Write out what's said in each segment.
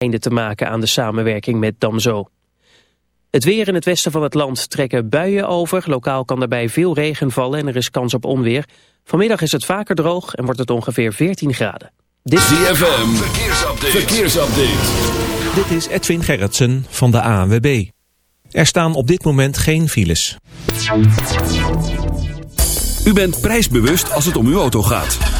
einde te maken aan de samenwerking met Damzo. Het weer in het westen van het land trekken buien over. Lokaal kan daarbij veel regen vallen en er is kans op onweer. Vanmiddag is het vaker droog en wordt het ongeveer 14 graden. Dit... ZFM, verkeersupdate. verkeersupdate. Dit is Edwin Gerritsen van de ANWB. Er staan op dit moment geen files. U bent prijsbewust als het om uw auto gaat.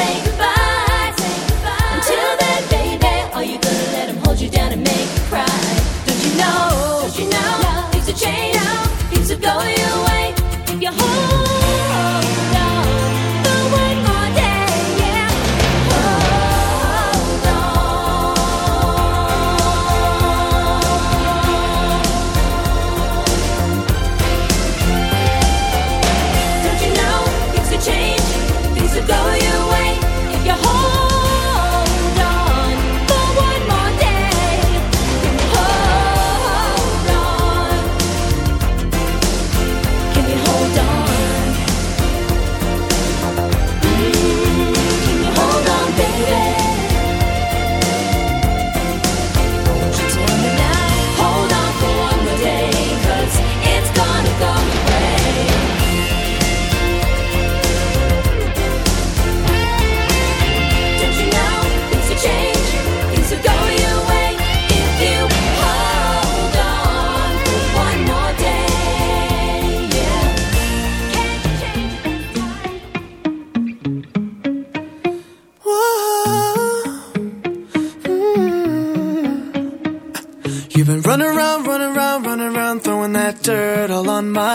say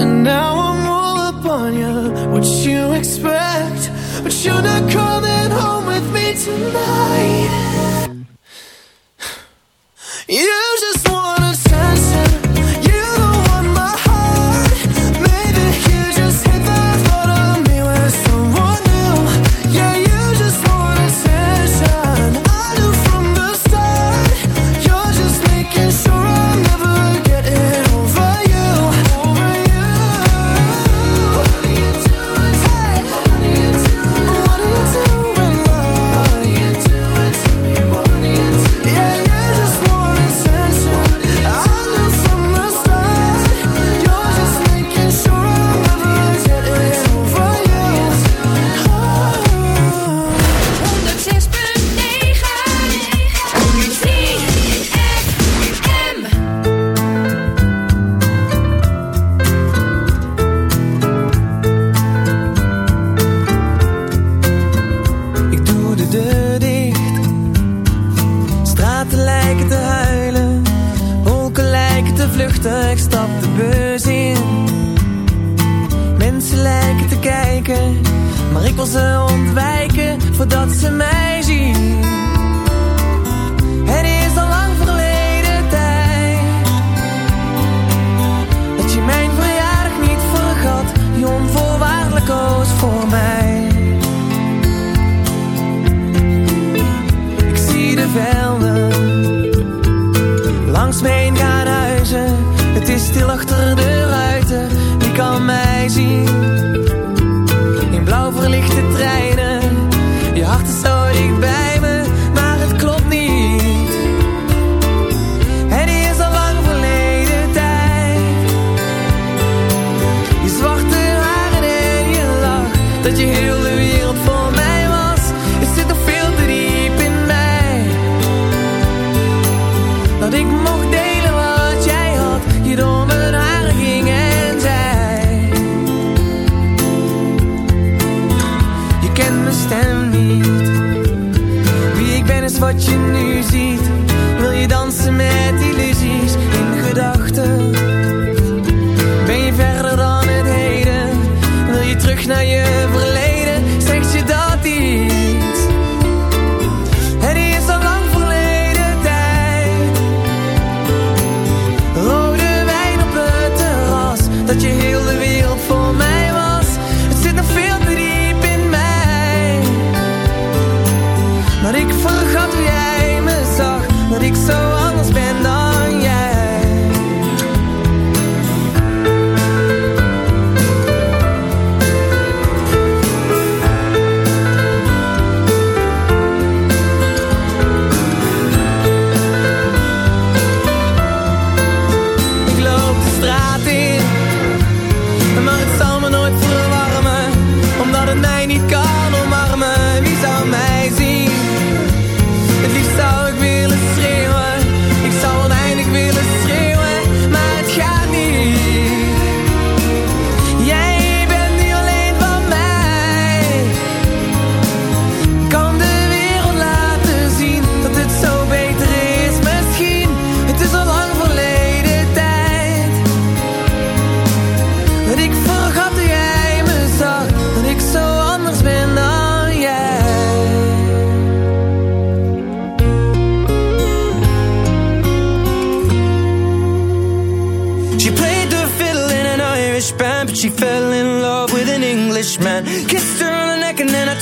And now I'm all you. What you expect? But you're not coming home with me tonight.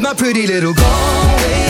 with my pretty little Galway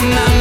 My, my,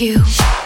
you.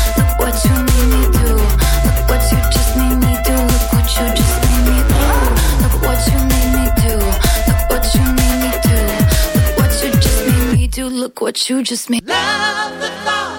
what you just made. Love the thought.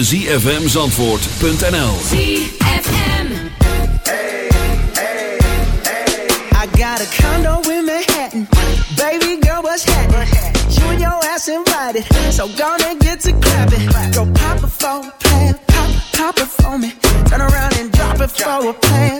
www.zfmzandvoort.nl I got a condo in Manhattan. Baby girl, what's happening? You and your ass invited. So gonna get to clapping. Go pop it for a plan. Pop, pop it for me. Turn around and drop it for a plan.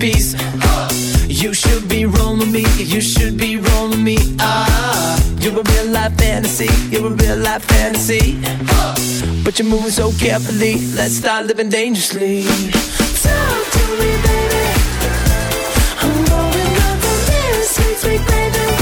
You should be rolling me, you should be rolling me. Ah, you're a real life fantasy, you're a real life fantasy. But you're moving so carefully, let's start living dangerously. Talk to me, baby. I'm rolling up the this, sweet, sweet baby.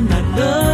Not looking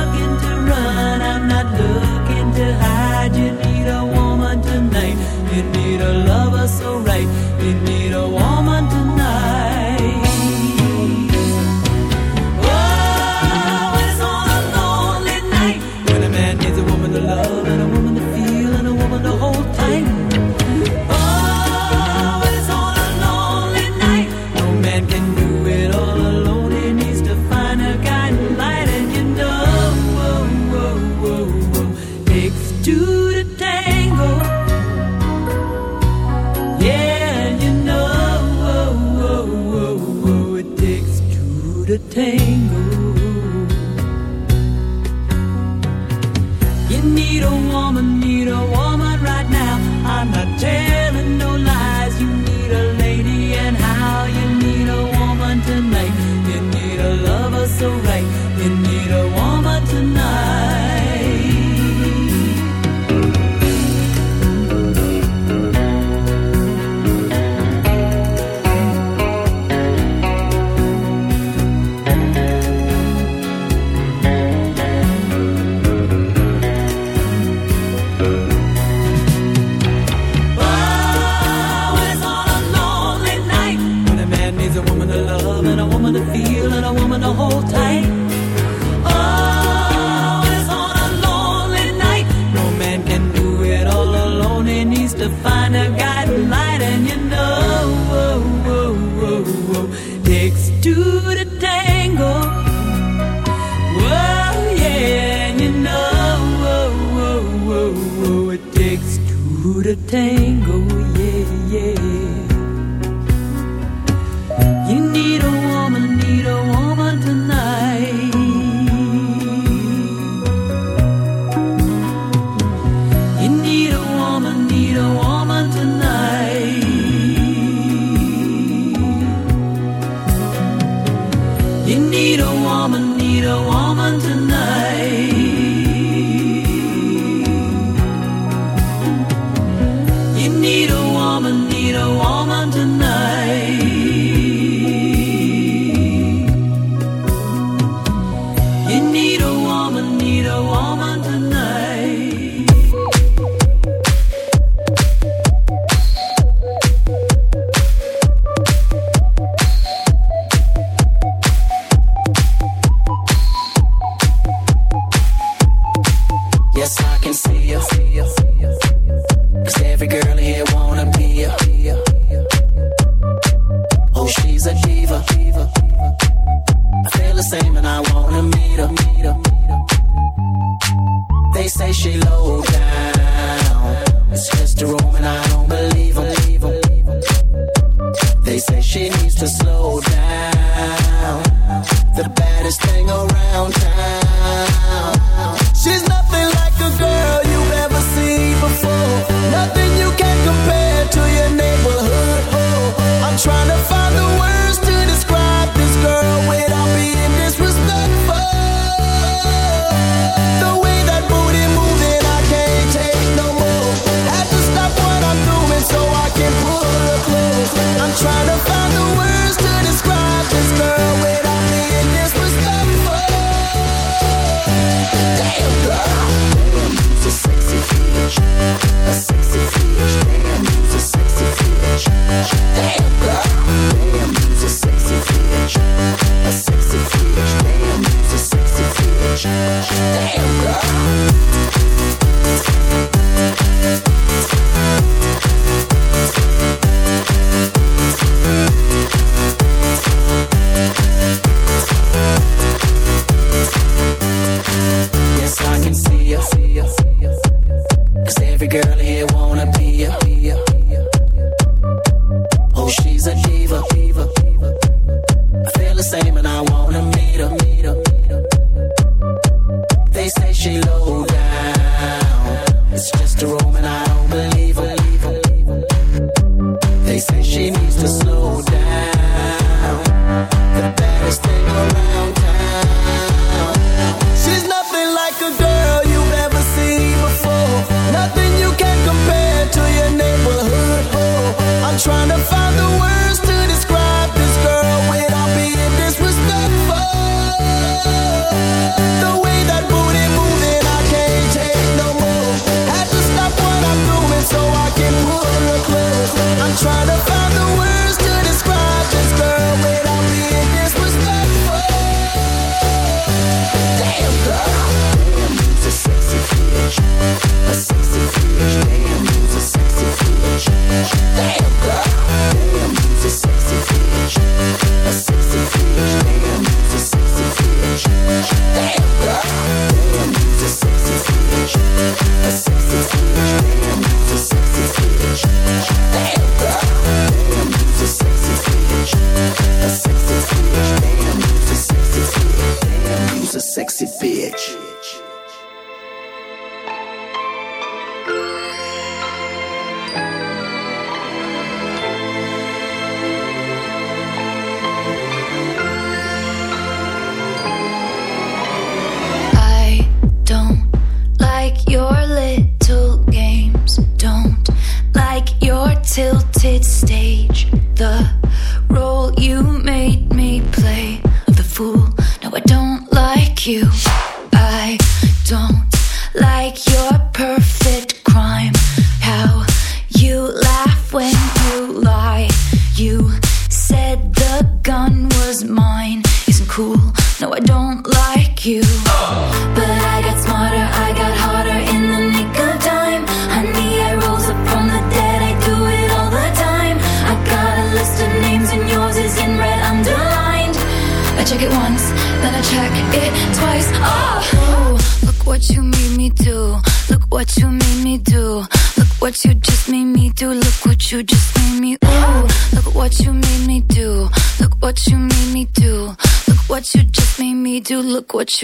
Yes.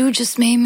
you just made.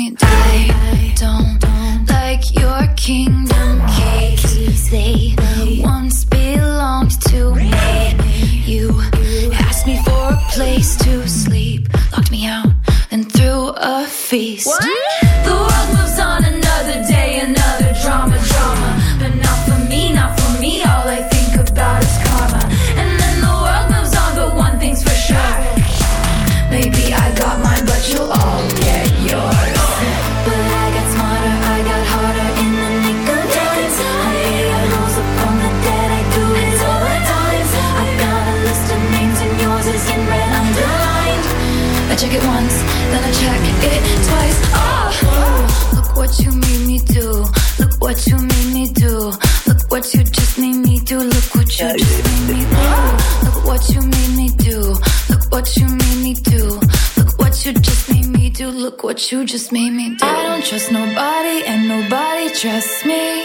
you just made me do. I don't trust nobody, and nobody trusts me.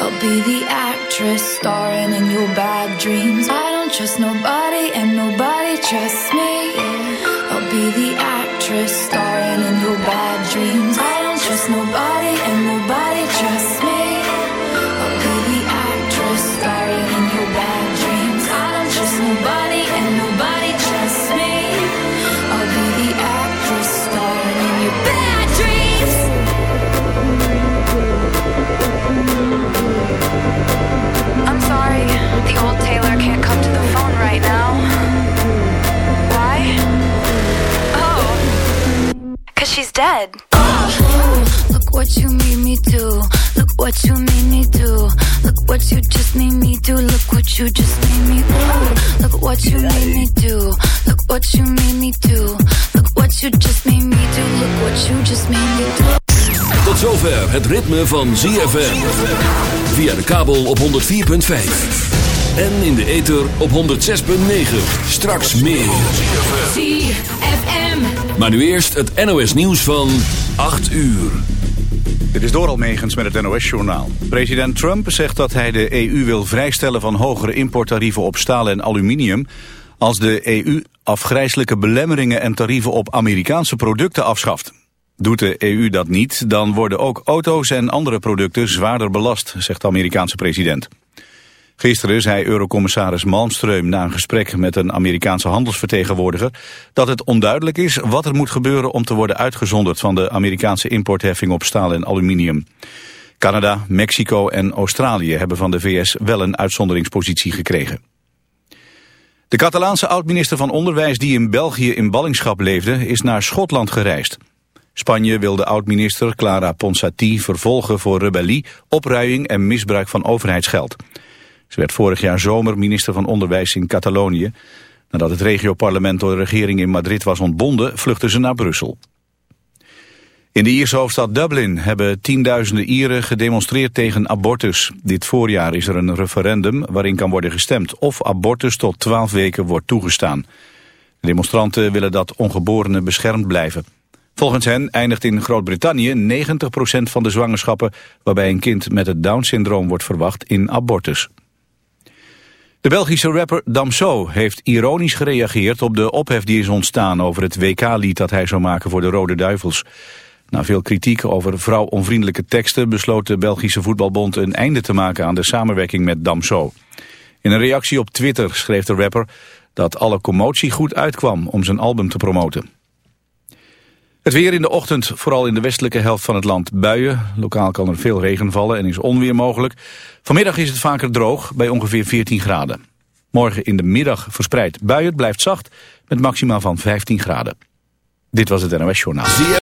I'll be the actress star. said. Look what you made me do. Look what you made me do. Look what you just made me do. Look what you just made me do. Look what you made me do. Look what you made me do. Look what you just made me do. Look what you just made me do. Tot zover het ritme van ZFM. Via de kabel op 104.5. En in de ether op 106.9. Straks meer. Maar nu eerst het NOS nieuws van 8 uur. Dit is Doral Megens met het NOS-journaal. President Trump zegt dat hij de EU wil vrijstellen van hogere importtarieven op staal en aluminium... als de EU afgrijzelijke belemmeringen en tarieven op Amerikaanse producten afschaft. Doet de EU dat niet, dan worden ook auto's en andere producten zwaarder belast, zegt de Amerikaanse president. Gisteren zei Eurocommissaris Malmström na een gesprek met een Amerikaanse handelsvertegenwoordiger dat het onduidelijk is wat er moet gebeuren om te worden uitgezonderd van de Amerikaanse importheffing op staal en aluminium. Canada, Mexico en Australië hebben van de VS wel een uitzonderingspositie gekregen. De Catalaanse oud-minister van Onderwijs die in België in ballingschap leefde is naar Schotland gereisd. Spanje wil de oud-minister Clara Ponsati vervolgen voor rebellie, opruiing en misbruik van overheidsgeld. Ze werd vorig jaar zomer minister van Onderwijs in Catalonië. Nadat het regioparlement door de regering in Madrid was ontbonden, vluchtte ze naar Brussel. In de Ierse hoofdstad Dublin hebben tienduizenden Ieren gedemonstreerd tegen abortus. Dit voorjaar is er een referendum waarin kan worden gestemd of abortus tot 12 weken wordt toegestaan. De demonstranten willen dat ongeborenen beschermd blijven. Volgens hen eindigt in Groot-Brittannië 90% van de zwangerschappen waarbij een kind met het Down-syndroom wordt verwacht in abortus. De Belgische rapper Damso heeft ironisch gereageerd op de ophef die is ontstaan over het WK-lied dat hij zou maken voor de Rode Duivels. Na veel kritiek over vrouwonvriendelijke teksten besloot de Belgische voetbalbond een einde te maken aan de samenwerking met Damso. In een reactie op Twitter schreef de rapper dat alle commotie goed uitkwam om zijn album te promoten. Het weer in de ochtend, vooral in de westelijke helft van het land buien. Lokaal kan er veel regen vallen en is onweer mogelijk. Vanmiddag is het vaker droog, bij ongeveer 14 graden. Morgen in de middag verspreid buien, het blijft zacht, met maximaal van 15 graden. Dit was het NOS Journaal.